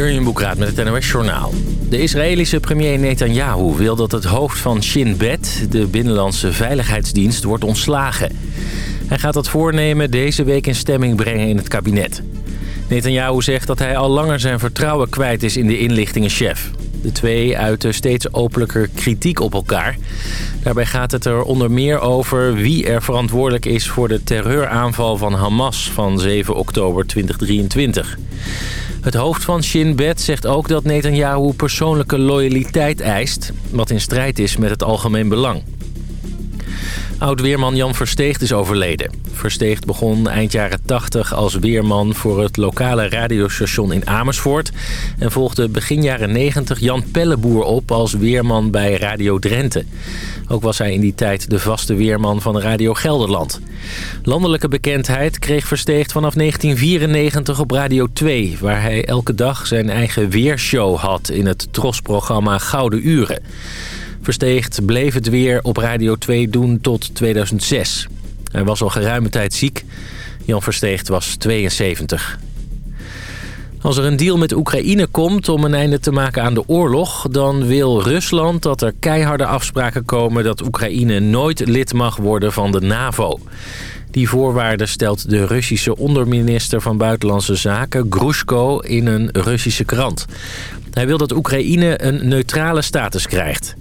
Jurjen Boekraat met het NOS Journaal. De Israëlische premier Netanyahu wil dat het hoofd van Shin Bet, de Binnenlandse Veiligheidsdienst, wordt ontslagen. Hij gaat dat voornemen deze week in stemming brengen in het kabinet. Netanyahu zegt dat hij al langer zijn vertrouwen kwijt is in de inlichtingenchef. De twee uiten steeds openlijker kritiek op elkaar. Daarbij gaat het er onder meer over wie er verantwoordelijk is... voor de terreuraanval van Hamas van 7 oktober 2023. Het hoofd van Shin Bet zegt ook dat Netanyahu persoonlijke loyaliteit eist... wat in strijd is met het algemeen belang. Oud-weerman Jan Versteegt is overleden. Versteegt begon eind jaren 80 als weerman voor het lokale radiostation in Amersfoort... en volgde begin jaren 90 Jan Pelleboer op als weerman bij Radio Drenthe. Ook was hij in die tijd de vaste weerman van Radio Gelderland. Landelijke bekendheid kreeg Versteegt vanaf 1994 op Radio 2... waar hij elke dag zijn eigen weershow had in het trosprogramma Gouden Uren. Versteegt bleef het weer op Radio 2 doen tot 2006. Hij was al geruime tijd ziek. Jan Versteegt was 72. Als er een deal met Oekraïne komt om een einde te maken aan de oorlog... dan wil Rusland dat er keiharde afspraken komen... dat Oekraïne nooit lid mag worden van de NAVO. Die voorwaarden stelt de Russische onderminister van Buitenlandse Zaken... Grushko in een Russische krant. Hij wil dat Oekraïne een neutrale status krijgt.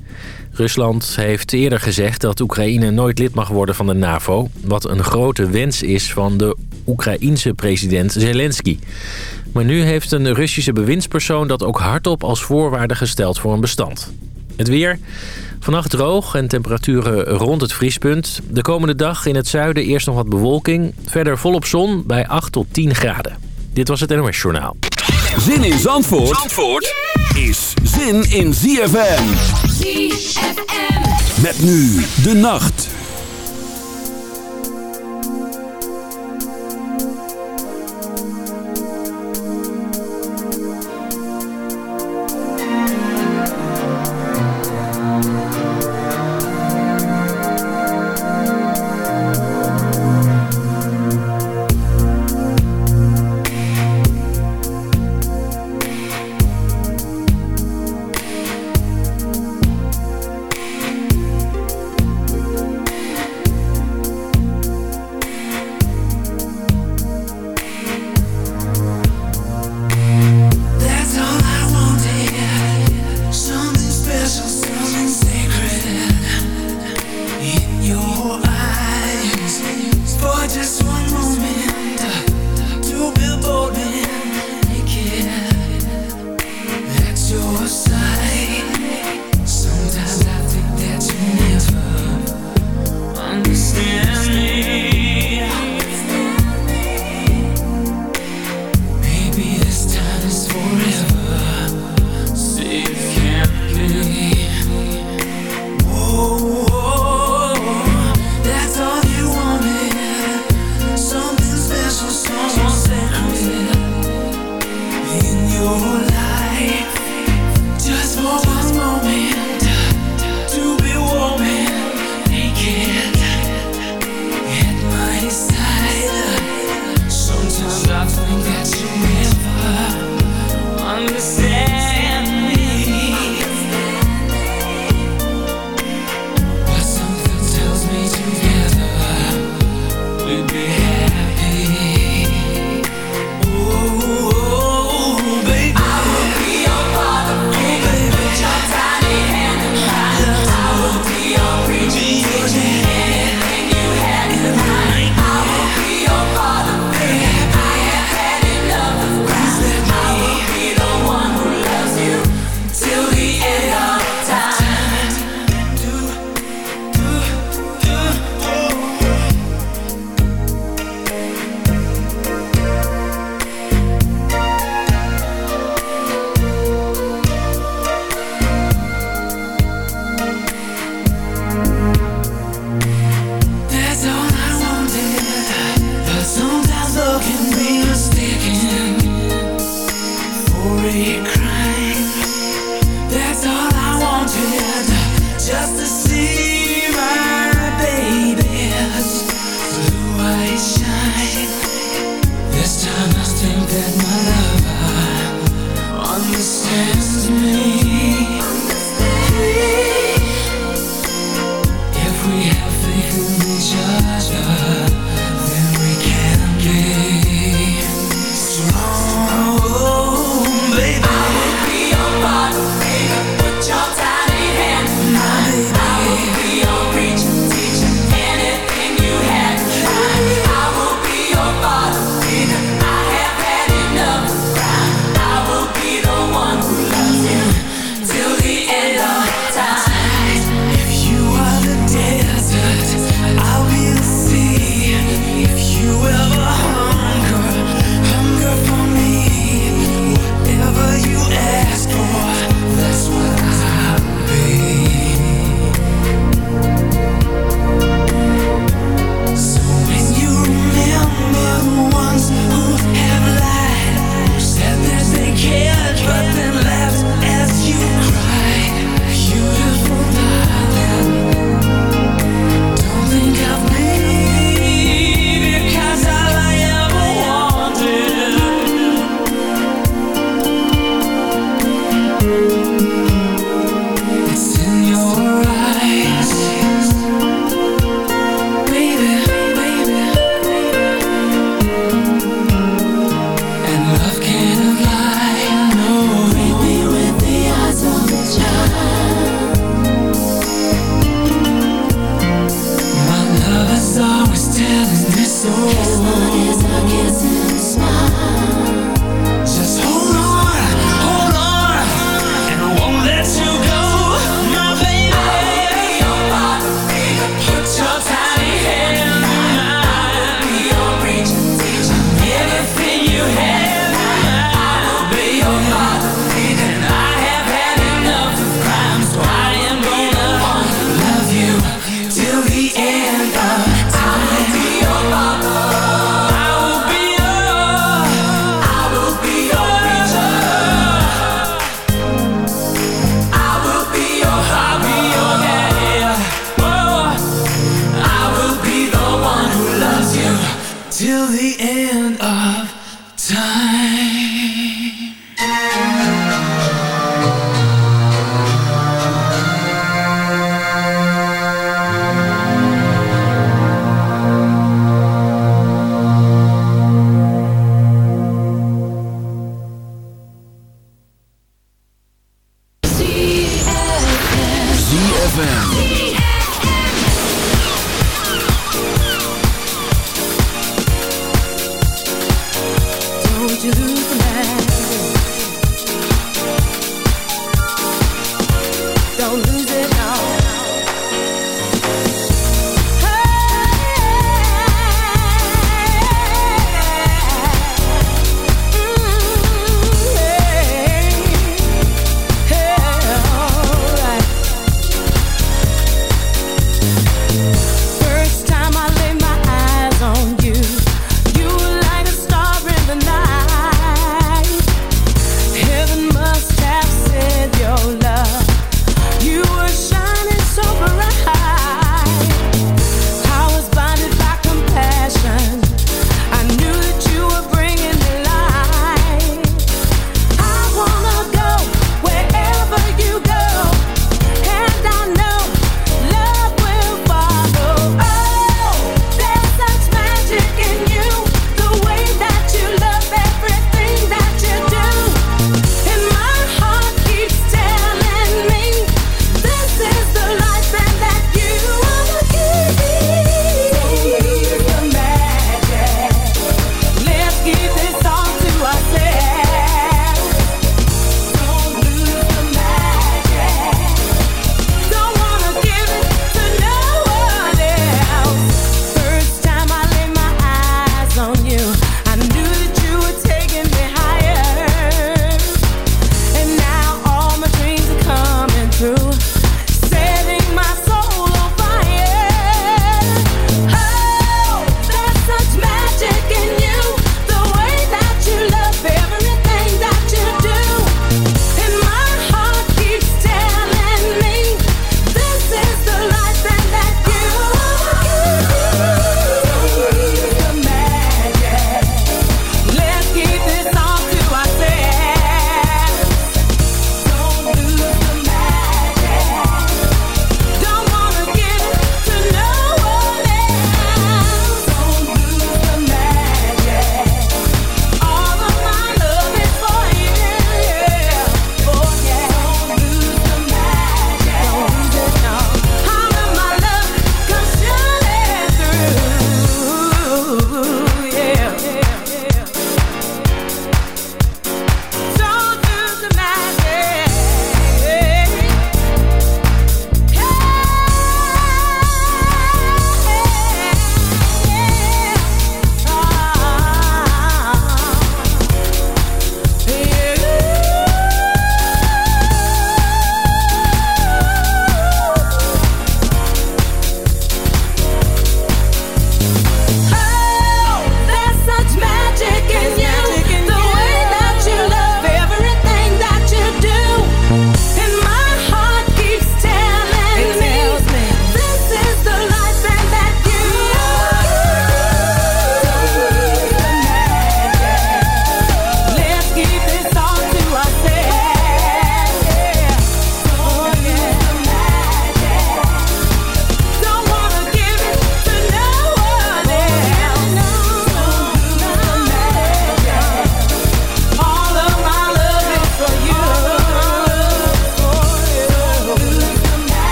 Rusland heeft eerder gezegd dat Oekraïne nooit lid mag worden van de NAVO... wat een grote wens is van de Oekraïense president Zelensky. Maar nu heeft een Russische bewindspersoon dat ook hardop als voorwaarde gesteld voor een bestand. Het weer... Vannacht droog en temperaturen rond het vriespunt. De komende dag in het zuiden eerst nog wat bewolking. Verder volop zon bij 8 tot 10 graden. Dit was het NOS Journaal. Zin in Zandvoort, Zandvoort is zin in ZFM. Met nu de nacht.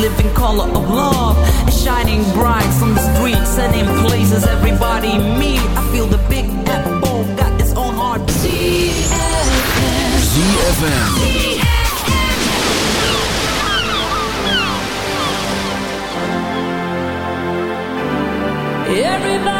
living color of love is shining bright on the streets and in places everybody meet. I feel the big apple got its own heart. ZFM. Everybody's free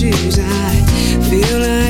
choose. I feel like.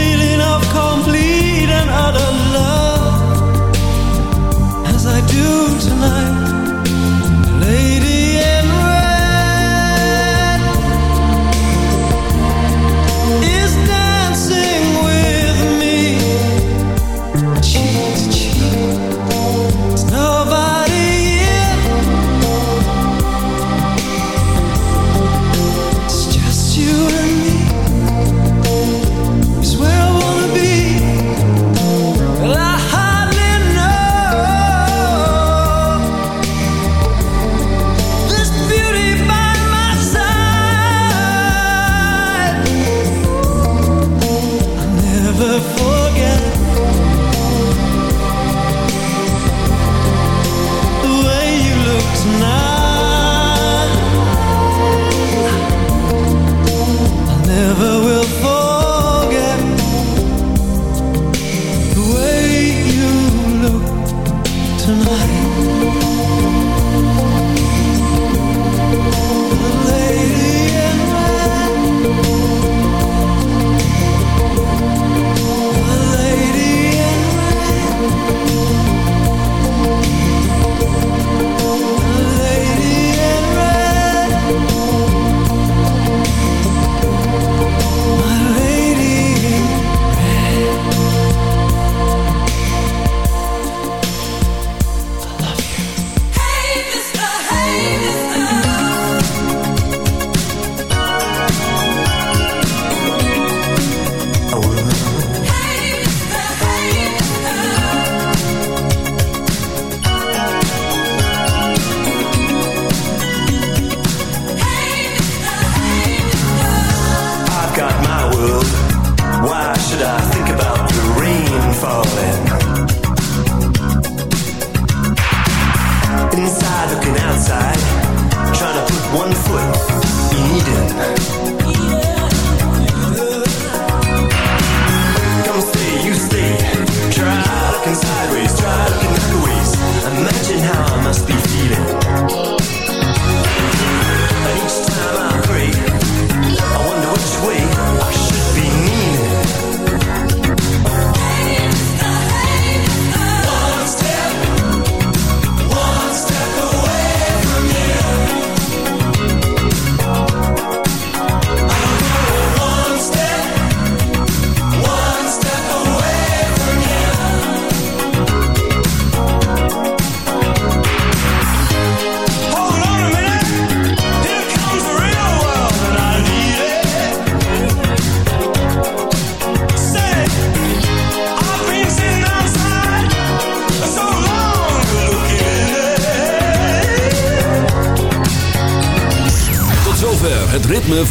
feeling of